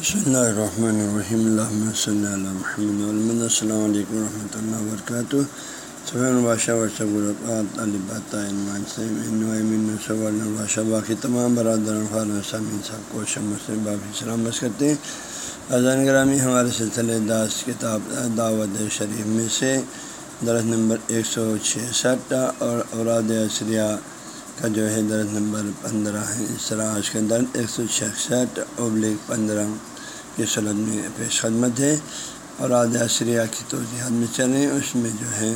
بسم اللہ الرحمن الرحیم اللہ صلی اللہ محمد علم السلام علیکم ورحمۃ اللہ وبرکاتہ سبحان بادشاہ ورثبات البادشاہ باقی تمام برادر سامعین صاحب کو شمسم بابی سلام بس کرتے ہیں اذان گرامی ہمارے سلسلے داس کتاب دعوت شریف میں سے درخت نمبر ایک سو چھسٹھ اور اوراد اشریہ کا جو ہے درد نمبر پندرہ ہے اس طرح آج کے درد ایک سو چھسٹھ ابلک پندرہ کی صورت میں پیش خدمت ہے اور آدھے اشریہ کی توضیحات میں چلیں۔ اس میں جو ہے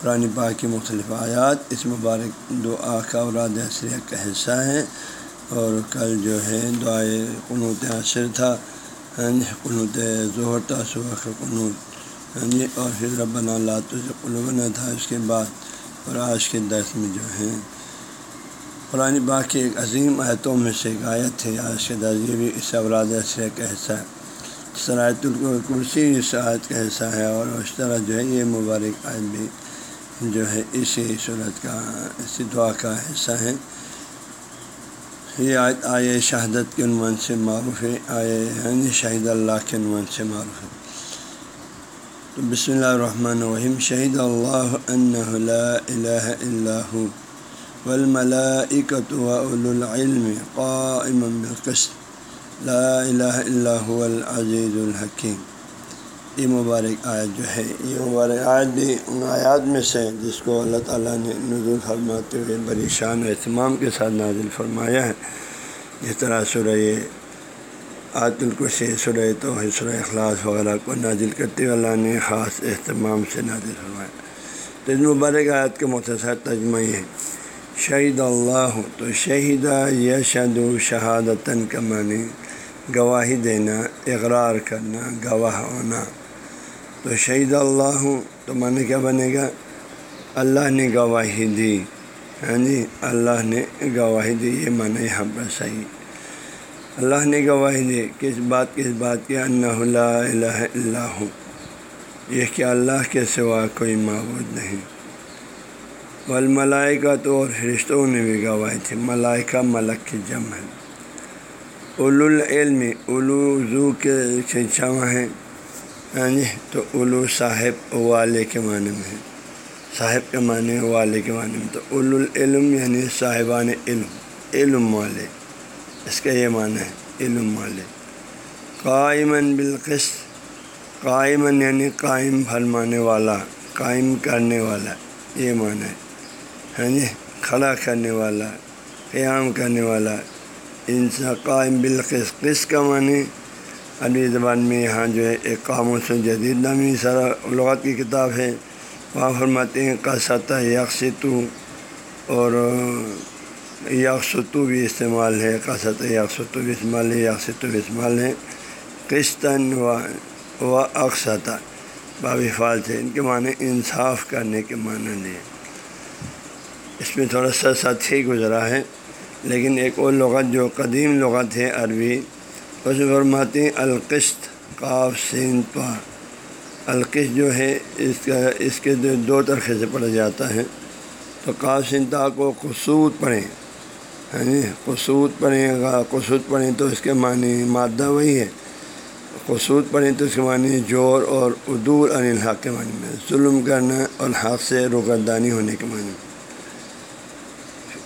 قرآن پاک کی مختلف آیات، اس مبارک دعا کا اور آدھے اشریہ کا حصہ ہے اور کل جو ہے دعائے قنوت عصر تھا ہاں جی، قنوت ظہر تھا، صبح کا قنوت ہاں جی اور پھر ربنا اللہ تو قلوبنا، تھا اس کے بعد اور آج کے درس میں جو ہے قرآن باغ کی ایک عظیم آیتوں میں سے ایک آیت ہے آج کے درجے بھی اس اوراد اشرے کا حصہ ہے۔ سرایت الکرسی اس آیت کا حصہ ہے اور اس طرح جو ہے یہ مبارک آیت بھی جو ہے اسی صورت کا، اسی دعا کا حصہ ہے۔ یہ آیت آئے شہادت کے عنوان سے معروف ہے، آئے یعنی شہید اللہ کے عنوان سے معروف ہے۔ تو بسم اللہ الرحمن الرحیم، شہید اللہ لا الہ اللہ والملائکۃ وأولو العلم قائما بالقسط. لا الہ الا هو العزیز الحکیم یہ مبارک آیت جو ہے، یہ مبارک آیت بھی ان آیات میں سے جس کو اللہ تعالیٰ نے نزول فرماتے ہوئے بڑی شان و اہتمام کے ساتھ نازل فرمایا ہے۔ جس طرح سورہ آت القرسی سورہ تو سورہ اخلاص وغیرہ کو نازل کرتے ہوئے اللہ نے خاص اہتمام سے نازل فرمایا۔ تو اس مبارک آیت کا مختصر ترجمہ یہ ہے۔ شہید اللہ تو شہیدہ یشد شہادتاً کا معنی گواہی دینا، اقرار کرنا، گواہ ہونا۔ تو شہید اللہ تو معنی کیا بنے گا؟ اللہ نے گواہی دی۔ ہاں جی اللہ نے گواہی دی، یہ معنی یہاں پر صحیح۔ اللہ نے گواہی دی، کس بات کس بات؟ کی اللہ الہ اللہ یہ کہ اللہ کے سوا کوئی معبود نہیں۔ والملائکہ تو اور فرشتوں نے بھی گواہی تھی، ملائکہ ملک کی جم ہے اولو العلم، اولو زو کے چنچاواں ہیں۔ ہاں جی تو اولو صاحب والے کے معنی میں ہے صاحب کے معنی والے کے معنی میں۔ تو اولو العلم یعنی صاحبان علم علم والے۔ اس کا یہ معنی ہے، علم والے۔ قائمن بالقص قائمن یعنی قائم فرمانے والا، قائم کرنے والا۔ یہ معنی ہے۔ ہاں جی کھڑا کرنے والا، قیام کرنے والا انسا قائم بالقص قص کا معنی عربی زبان میں یہاں جو ہے ایک قاموس جدید نامی سارا لغات کی کتاب ہے۔ وہاں فرماتے ہیں قصطہ یکستو اور یکستو بھی استعمال ہے قصط یکستو بھی استعمال ہے یکستو بھی استعمال ہے۔ قسطن و و اقسطہ باب فال سے ان کے معنی انصاف کرنے کے معنی لیے اس میں تھوڑا سا ساتھ ہی گزرا ہے، لیکن ایک اور لغت جو قدیم لغت ہے عربی، اس فرماتے ہیں القشت قاف، سین، پا۔ القشت جو ہے، اس کا، اس کے دو طرفے سے پڑھا جاتا ہے۔ تو قاف تا کو قصوط پڑھیں۔ ہاں جی قصوط پڑھیں گا قصوط پڑھیں تو اس کے معنی مادہ وہی ہے۔ قصوط پڑھیں تو اس کے معنی جور اور ادور الحق کے معنی میں، ظلم کرنا اور حق سے روگردانی ہونے کے معنی میں۔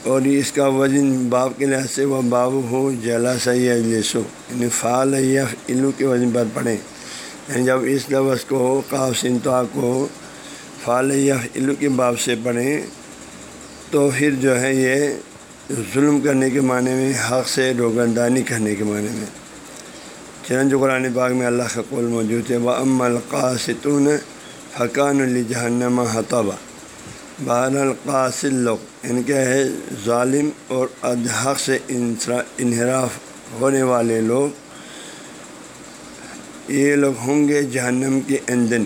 اور اس کا وزن باپ کے لحاظ سے وہ باب ہو، جلا سید لیسو یعنی فعال یا علو کے وزن پر پڑھیں۔ یعنی جب اس لفظ کو قاف سنتوا کو فعال یا علو کے باب سے پڑھیں، تو پھر جو ہے یہ ظلم کرنے کے معنی میں، حق سے روگندانی کرنے کے معنی میں۔ چرنج قرآن باغ میں اللہ کا قول موجود ہے وہ ام القاصتون حقان الجہنما حتبہ بہر القاصل لوگ ان کے ہے ظالم اور ادحق سے انحراف ہونے والے لوگ۔ یہ لوگ ہوں گے جہنم کے ایندھن۔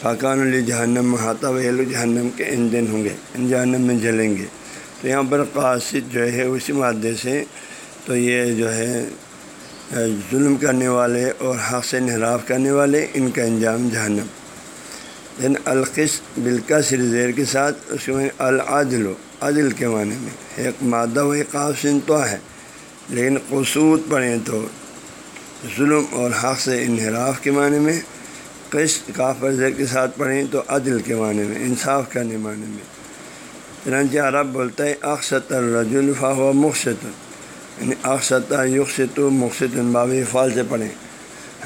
فقان علی جہنم محاطہ یہ لوگ جہنم کے ایندھن ہوں گے، ان جہنم میں جلیں گے۔ تو یہاں پر قاصد جو ہے اسی مادے سے تو یہ جو ہے ظلم کرنے والے اور حق سے انحراف کرنے والے ان کا انجام جہنم۔ یعنی القص بالکثر زیر کے ساتھ، اس میں العدل۔ عدل کے معنی میں۔ ایک مادہ و قاف سنتوا ہے، لیکن قصوط پڑھیں تو ظلم اور حق سے انحراف کے معنی میں، قسط کافر زیر کے ساتھ پڑھیں تو عدل کے معنی میں، انصاف کرنے معنی میں۔ چنانچہ عرب بولتا ہے اقسط الرجولفا و مقصد یعنی اقسط یقصت مقصد باب فال سے پڑھیں۔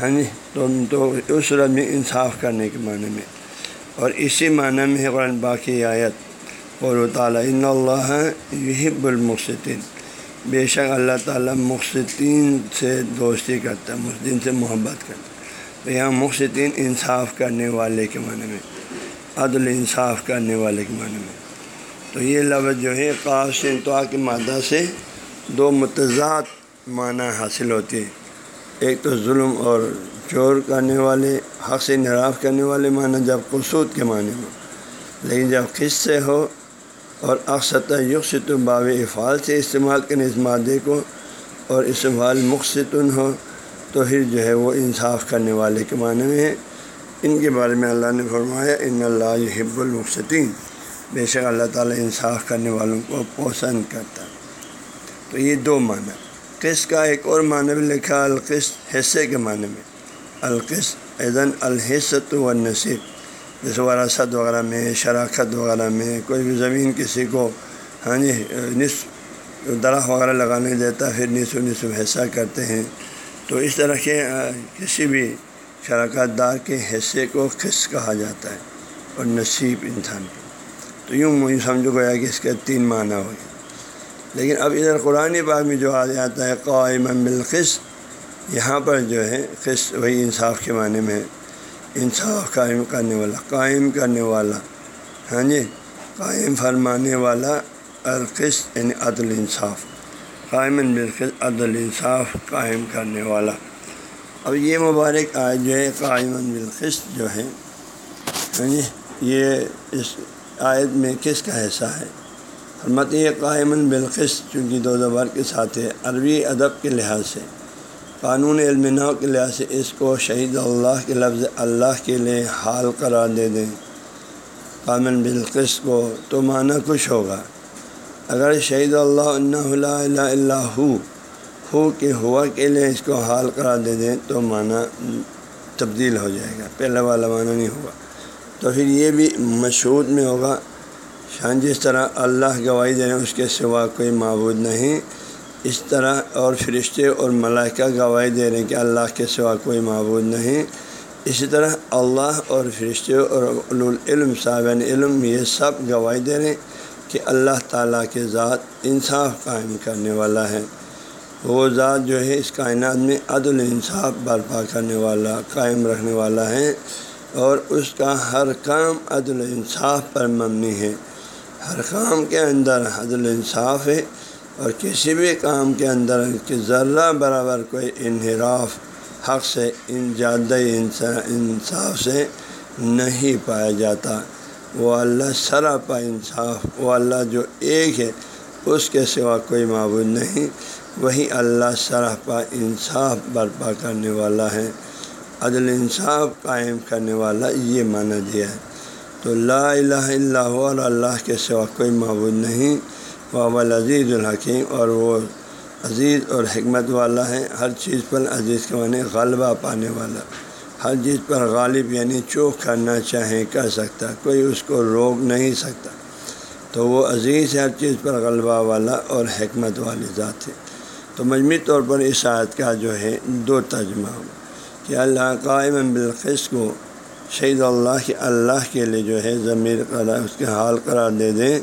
ہاں جی تو تو اس رب میں انصاف کرنے کے معنی میں۔ اور اسی معنی میں قرآن باقی آیت۔ اور تعالیٰ ان اللہ یحب المقصطین بے شک اللہ تعالیٰ مقصدین سے دوستی کرتا ہے مسدین سے محبت کرتا ہے۔ تو یہاں مقصدین انصاف کرنے والے کے معنی میں، عدل انصاف کرنے والے کے معنی میں۔ تو یہ لفظ جو ہے قاسم تو کی مادہ سے دو متضاد معنی حاصل ہوتی ہے ایک تو ظلم اور چور کرنے والے، حق سے نراف کرنے والے معنی، جب قصود کے معنی میں۔ لیکن جب قص سے ہو اور اکثر یکست باب افعال سے استعمال کریں اس مادے کو اور استعمال مقصن ہو تو پھر جو ہے وہ انصاف کرنے والے کے معنی میں ہے۔ ان کے بارے میں اللہ نے فرمایا، ان اللہ حب المقصطین بے شک اللہ تعالیٰ انصاف کرنے والوں کو پسند کرتا۔ تو یہ دو معنی۔ قسط کا ایک اور معنی بھی لکھا، القسط حصے کے معنی میں۔ القسط ایزن الحصت و نصیب جیسے وراثت وغیرہ میں، شراکت وغیرہ میں، کوئی بھی زمین کسی کو ہاں جی نصف درخت وغیرہ لگانے دیتا، پھر نصف نصف حصہ کرتے ہیں۔ تو اس طرح کے کسی بھی شراکت دار کے حصے کو خص کہا جاتا ہے، اور نصیب انسان کو۔ تو یوں مجھے سمجھو گیا کہ اس کے تین معنی ہو گئے لیکن اب ادھر قرآن باغ میں جو آ جاتا ہے قائم بالخص یہاں پر جو ہے خص وہی انصاف کے معنی میں ہے۔ انصاف قائم کرنے والا، قائم کرنے والا ہاں جی؟ قائم فرمانے والا القص یعنی عدل انصاف۔ قائم بالقص عدل انصاف قائم کرنے والا۔ اب یہ مبارک آج جو ہے قائم بالقص جو ہے ہاں جی؟ یہ اس آیت میں کس کا حصہ ہے؟ حرمت یہ قائم بالقص چونکہ دو زبر کے ساتھ ہے، عربی ادب کے لحاظ سے۔ قانون علم نو کے لحاظ سے اس کو شہید اللہ کے لفظ اللہ کے لیے حال قرار دے دیں۔ قامن بالقص کو تو معنی کچھ ہوگا۔ اگر شہید اللہ اللہ اللہ ہو کے ہوا کے لیے اس کو حال قرار دے دیں تو معنی تبدیل ہو جائے گا، پہلا والا معنی نہیں ہوگا۔ تو پھر یہ بھی مشہور میں ہوگا، شان جس طرح اللہ گواہی دے اس کے سوا کوئی معبود نہیں، اس طرح اور فرشتے اور ملائکہ گواہی دے رہے ہیں کہ اللہ کے سوا کوئی معبود نہیں۔ اسی طرح اللہ اور فرشتے اور علم صاحب یعنی علم یہ سب گواہی دے رہے ہیں کہ اللہ تعالیٰ کے ذات انصاف قائم کرنے والا ہے۔ وہ ذات جو ہے اس کائنات میں عدل انصاف برپا کرنے والا، قائم رکھنے والا ہے اور اس کا ہر کام عدل انصاف پر مبنی ہے۔ ہر کام کے اندر عدل انصاف ہے۔ اور کسی بھی کام کے اندر کہ ذرہ برابر کوئی انحراف، حق سے ان زیادہ انصاف سے نہیں پایا جاتا۔ وہ اللہ سراپا انصاف، وہ اللہ جو ایک ہے، اس کے سوا کوئی معبود نہیں۔ وہی اللہ سراپا انصاف برپا کرنے والا ہے۔ عدل انصاف قائم کرنے والا یہ مانا دیا ہے۔ تو لا الہ الا ہو اور اللہ کے سوا کوئی معبود نہیں۔ وابل عزیز الحکیم اور وہ عزیز اور حکمت والا ہے ہر چیز پر عزیز کے معنی غلبہ پانے والا۔ ہر چیز پر غالب یعنی چوک کرنا چاہیں کر سکتا، کوئی اس کو روک نہیں سکتا۔ تو وہ عزیز ہر چیز پر غلبہ والا اور حکمت والی ذات ہے تو مجموعی طور پر اس آیت کا جو ہے، دو ترجمہ ہو کہ اللہ قائم بالخص کو شہید اللہ کے اللہ کے لیے جو ہے، ضمیر قرار، اس کے حال قرار دے دیں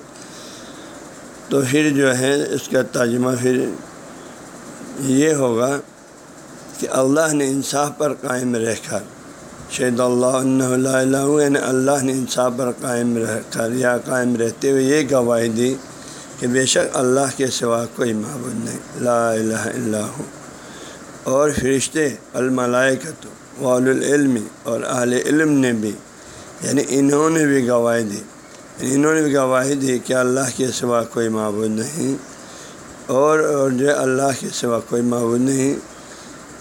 تو پھر جو ہے، اس کا ترجمہ پھر یہ ہوگا کہ اللہ نے انصاف پر قائم رہ کر شہید اللہ اللہ یعنی اللہ نے انصاف پر قائم رہ کر یا قائم رہتے ہوئے یہ گواہی دی کہ بے شک اللہ کے سوا کوئی معبود نہیں۔ لا الہ الا ہو۔ اور فرشتے الملائکت والعلم اور اہل علم نے بھی یعنی انہوں نے بھی گواہی دی۔ انہوں نے بھی گواہی دی کہ اللہ کے سوا کوئی معبود نہیں۔ اور جو اللہ کے سوا کوئی معبود نہیں۔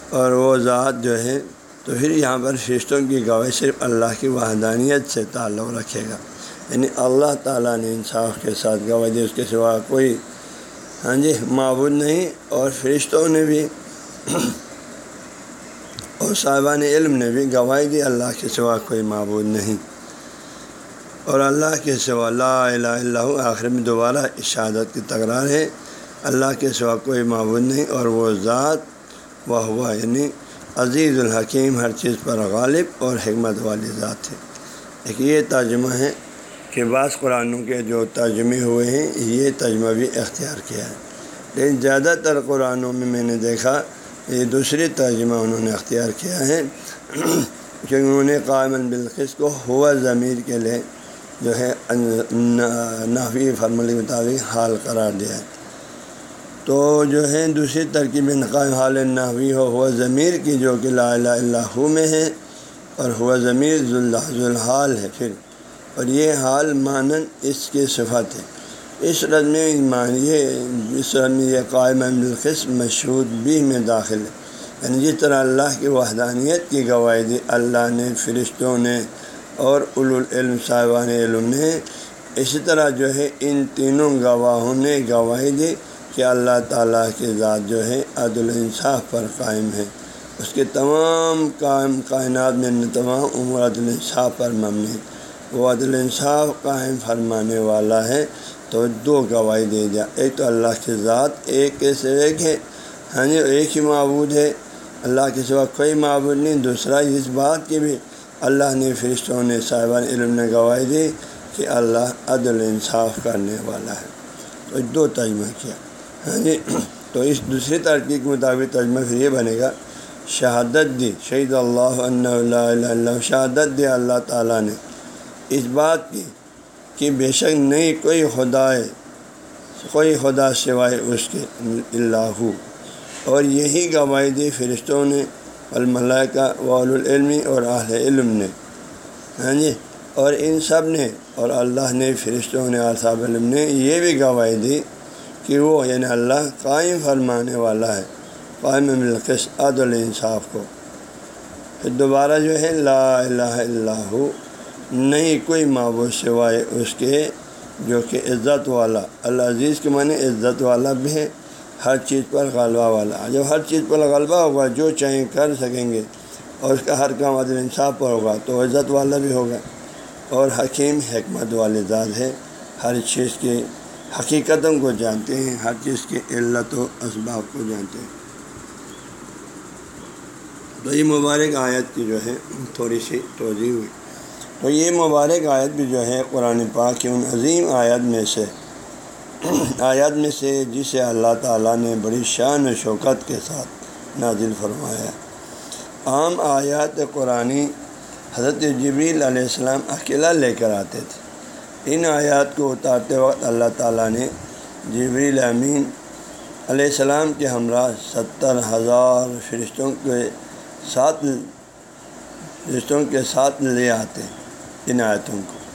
اور وہ ذات جو ہے، تو پھر یہاں پر فرشتوں کی گواہی صرف اللہ کی وحدانیت سے تعلق رکھے گا۔ یعنی اللہ تعالیٰ نے انصاف کے ساتھ گواہی دی، اس کے سوا کوئی ہاں جی معبود نہیں۔ اور فرشتوں نے بھی اور صاحبان علم نے بھی گواہی دی، اللہ کے سوا کوئی معبود نہیں۔ اور اللہ کے سوا لا الہ اللہ آخر میں دوبارہ اشادت کی تکرار ہے۔ اللہ کے سوا کوئی معبود نہیں، اور وہ ذات وہ ہوا یعنی عزیز الحکیم، ہر چیز پر غالب اور حکمت والی ذات ہے۔ ایک یہ ترجمہ ہے کہ بعض قرآنوں کے جو ترجمے ہوئے ہیں، یہ ترجمہ بھی اختیار کیا ہے۔ لیکن زیادہ تر قرآنوں میں میں نے دیکھا، یہ دوسری ترجمہ انہوں نے اختیار کیا ہے۔ کیونکہ انہوں نے قائم بالخص کو، ہوا ضمیر کے لیے جو ہے نحوی فرمل کے مطابق حال قرار دیا ہے۔ تو جو ہے، دوسری ترکیب نقائم حال نحوی ہو، ہوا ضمیر کی، جو کہ لا الہ اللہ میں ہے، اور ہوا ضمیر ذوالحال ہے پھر۔ اور یہ حال مانند اس کے صفت ہے اس رد میں یہ اس رد میں یہ قائم بالقسم مشہور بھی میں داخل ہے۔ یعنی جس طرح اللہ کی وحدانیت کی گواہی دی، اللہ نے، فرشتوں نے اور العلم صاحبان علم نے اسی طرح جو ہے ان تینوں گواہوں نے گواہی دی کہ اللہ تعالیٰ کی ذات جو ہے عدل انصاف پر قائم ہے۔ اس کے تمام قائم کائنات میں تمام عمر عدل انصاف پر مبنی وہ عدل انصاف قائم فرمانے والا ہے۔ تو دو گواہی دے دیا۔ ایک تو اللہ کی ذات، ایک کے سے ایک ہے۔ ہاں جی ایک ہی معبود ہے۔ اللہ کے سوا کوئی معبود نہیں، دوسرا اس بات کی بھی۔ اللہ نے فرشتوں نے صاحبان علم نے گواہی دی کہ اللہ عدل انصاف کرنے والا ہے۔ تو دو ترجمہ کیا۔ ہاں جی تو اس دوسری ترقی کے مطابق ترجمہ پھر یہ بنے گا۔ شہادت دی، شہید اللہ اللہ، شہادت دی اللہ تعالیٰ نے۔ اس بات کی کہ بے شک نہیں کوئی خدا ہے کوئی خدا سوائے اس کے اللہ اور یہی گواہی دی فرشتوں نے الملائکہ والعلمی اور اہل علم نے۔ ہاں جی؟ اور ان سب نے، اور اللہ نے، فرشتوں نے صاحب علم نے یہ بھی گواہی دی کہ وہ یعنی اللہ قائم فرمانے والا ہے، قائم ملکس عدل انصاف کو۔ پھر دوبارہ جو ہے، لا الہ اللہ نہیں کوئی معبود سوائے اس کے جو کہ عزت والا، اللہ عزیز کے معنی عزت والا بھی ہے ہر چیز پر غلبہ والا۔ جب ہر چیز پر غلبہ ہوگا، جو چاہیں کر سکیں گے، اور اس کا ہر کام عدل انصاف پر ہوگا، تو عزت والا بھی ہوگا۔ اور حکیم حکمت والے ذات ہے ہر چیز کی حقیقتوں کو جانتے ہیں، ہر چیز کی علت و اسباب کو جانتے ہیں۔ تو یہ مبارک آیت کی جو ہے، تھوڑی سی توضیع ہوئی۔ تو یہ مبارک آیت بھی جو ہے، قرآن پاک کی ان عظیم آیت میں سے آیات میں سے جسے اللہ تعالیٰ نے بڑی شان و شوکت کے ساتھ نازل فرمایا عام آیات قرآن حضرت جبریل علیہ السلام اکیلا لے کر آتے تھے۔ ان آیات کو اتارتے وقت اللہ تعالیٰ نے جبریل امین علیہ السلام کے ہمراہ ستر ہزار فرشتوں کے ساتھ فرشتوں کے ساتھ لے آتے ان آیتوں کو۔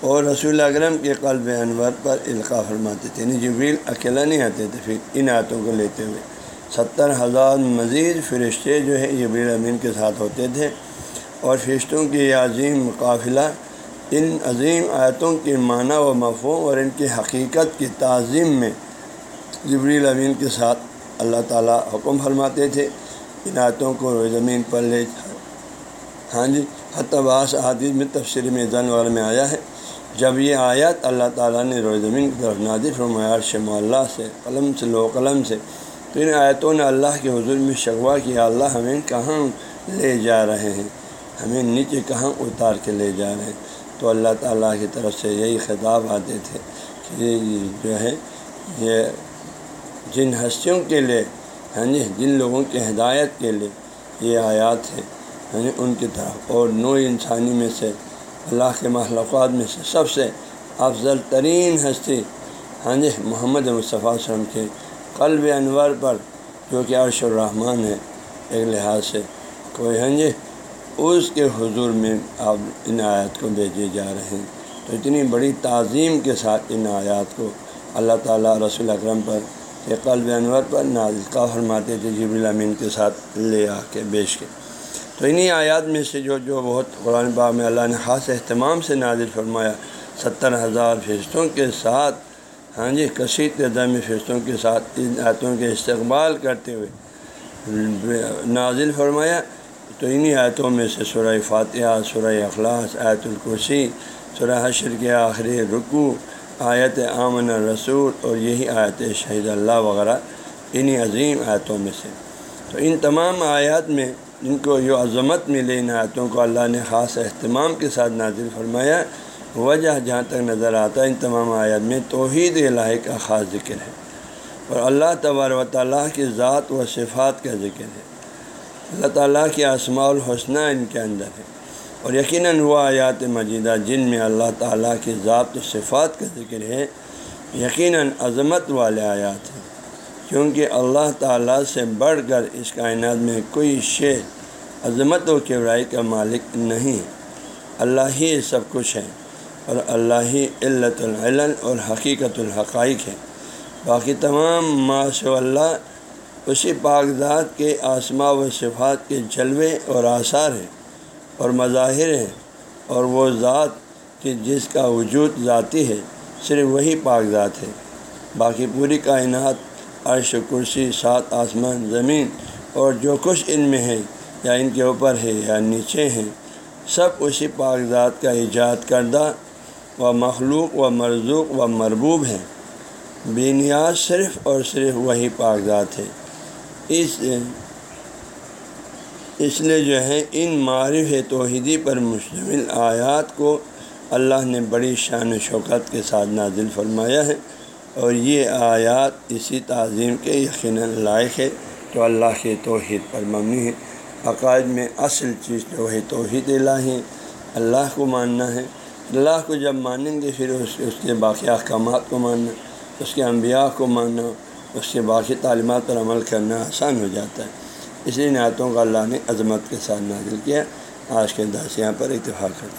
اور رسول اکرم کے قلب انور پر القاع فرماتے تھے یعنی جبریل اکیلا نہیں آتے تھے پھر ان آیتوں کو لیتے ہوئے۔ ستر ہزار مزید فرشتے جو ہے جبریل امین کے ساتھ ہوتے تھے اور فرشتوں کی یہ عظیم قافلہ ان عظیم آیتوں کے معنی و مفہوم اور ان کی حقیقت کی تعظیم میں جبریل امین کے ساتھ اللہ تعالیٰ حکم فرماتے تھے۔ ان آیتوں کو زمین پر لے ہاں جی حتیٰ بعض حادث میں تفصیل میں زن وغیرہ میں آیا ہے۔ جب یہ آیت اللہ تعالیٰ نے روز زمین کی طرف نادر فرمایا شم اللہ سے، قلم سے لو قلم سے۔ تو ان آیتوں نے اللہ کے حضور میں شکوا کیا، اللہ ہمیں کہاں لے جا رہے ہیں؟ ہمیں نیچے کہاں اتار کے لے جا رہے ہیں؟ تو اللہ تعالیٰ کی طرف سے یہی خطاب آتے تھے کہ جو ہے، یہ جن ہستیوں کے لیے ہاں جی جن لوگوں کی ہدایت کے لیے یہ آیات ہے ہاں یعنی ان کی طرف، اور نو انسانی میں سے اللہ کے محلقات میں سے سب سے افضل ترین ہستی ہاں جی محمد مصطفیٰ وسلم کے قلب انور پر، جو کہ عرش الرحمٰن ہے، ایک لحاظ سے۔ کوئی ہاں جی اس کے حضور میں آپ ان آیات کو بھیجے جا رہے ہیں۔ تو اتنی بڑی تعظیم کے ساتھ ان آیات کو اللہ تعالیٰ رسول اکرم پر کہ قلب انور پر نازکہ فرماتے تھے جب الامین کے ساتھ لے آ کے بیچ کے تو انہیں آیات میں سے جو جو بہت قرآن باغ میں اللہ نے خاص اہتمام سے نازل فرمایا، ستر ہزار فیصدوں کے ساتھ ہاں جی کثیر تعداد فیصدوں کے ساتھ ان آیتوں کے استقبال کرتے ہوئے نازل فرمایا۔ تو انہی آیتوں میں سے سورہ فاتحہ، سورہ اخلاص، آیت الکرسی، سورہ حشر کے آخری رکو آیت آمن رسول اور یہی آیت شہید اللہ وغیرہ، انہی عظیم آیتوں میں سے۔ تو ان تمام آیات میں جن کو جو عظمت ملے ان آیتوں کو اللہ نے خاص اہتمام کے ساتھ نازل فرمایا، وجہ جہاں تک نظر آتا ہے، ان تمام آیات میں توحید الہی کا خاص ذکر ہے۔ اور اللہ تبار و تعالیٰ کی ذات و صفات کا ذکر ہے۔ اللہ تعالیٰ کی اسماع الحسنہ ان کے اندر ہے۔ اور یقیناً وہ آیات مجیدہ جن میں اللہ تعالیٰ کی ذات و صفات کا ذکر ہے، یقیناً عظمت والے آیات ہیں۔ کیونکہ اللہ تعالیٰ سے بڑھ کر اس کائنات میں کوئی شے عظمت و کبرائی کا مالک نہیں۔ اللہ ہی سب کچھ ہے اور اللہ ہی علت العلن اور حقیقت الحقائق ہے۔ باقی تمام معاش اللہ اسی ذات کے آسما و صفات کے جلوے اور آثار ہیں اور مظاہر ہیں اور وہ ذات کہ جس کا وجود ذاتی ہے، صرف وہی ذات ہے۔ باقی پوری کائنات عرش کرسی، سات آسمان، زمین اور جو کچھ ان میں ہے، یا ان کے اوپر ہے یا نیچے ہیں سب اسی ذات کا ایجاد کردہ و مخلوق و مرزوق و مربوب ہیں بے نیاز صرف اور صرف وہی ذات ہے۔ اس اس لیے جو ہے ان معرف توحیدی پر مشتمل آیات کو اللہ نے بڑی شان و شوکت کے ساتھ نازل فرمایا ہے۔ اور یہ آیات اسی تعظیم کے یقیناً لائق ہے جو اللہ کے توحید پر مبنی ہے۔ عقائد میں اصل چیز جو ہے توحید الہی اللہ کو ماننا ہے۔ اللہ کو جب مانیں گے، پھر اس اس کے باقی احکامات کو ماننا، اس کے انبیاء کو ماننا، اس کے باقی تعلیمات پر عمل کرنا آسان ہو جاتا ہے۔ اسی نعتوں کا اللہ نے عظمت کے ساتھ نازل کیا۔ آج کے دس یہاں پر اتفاق کرتے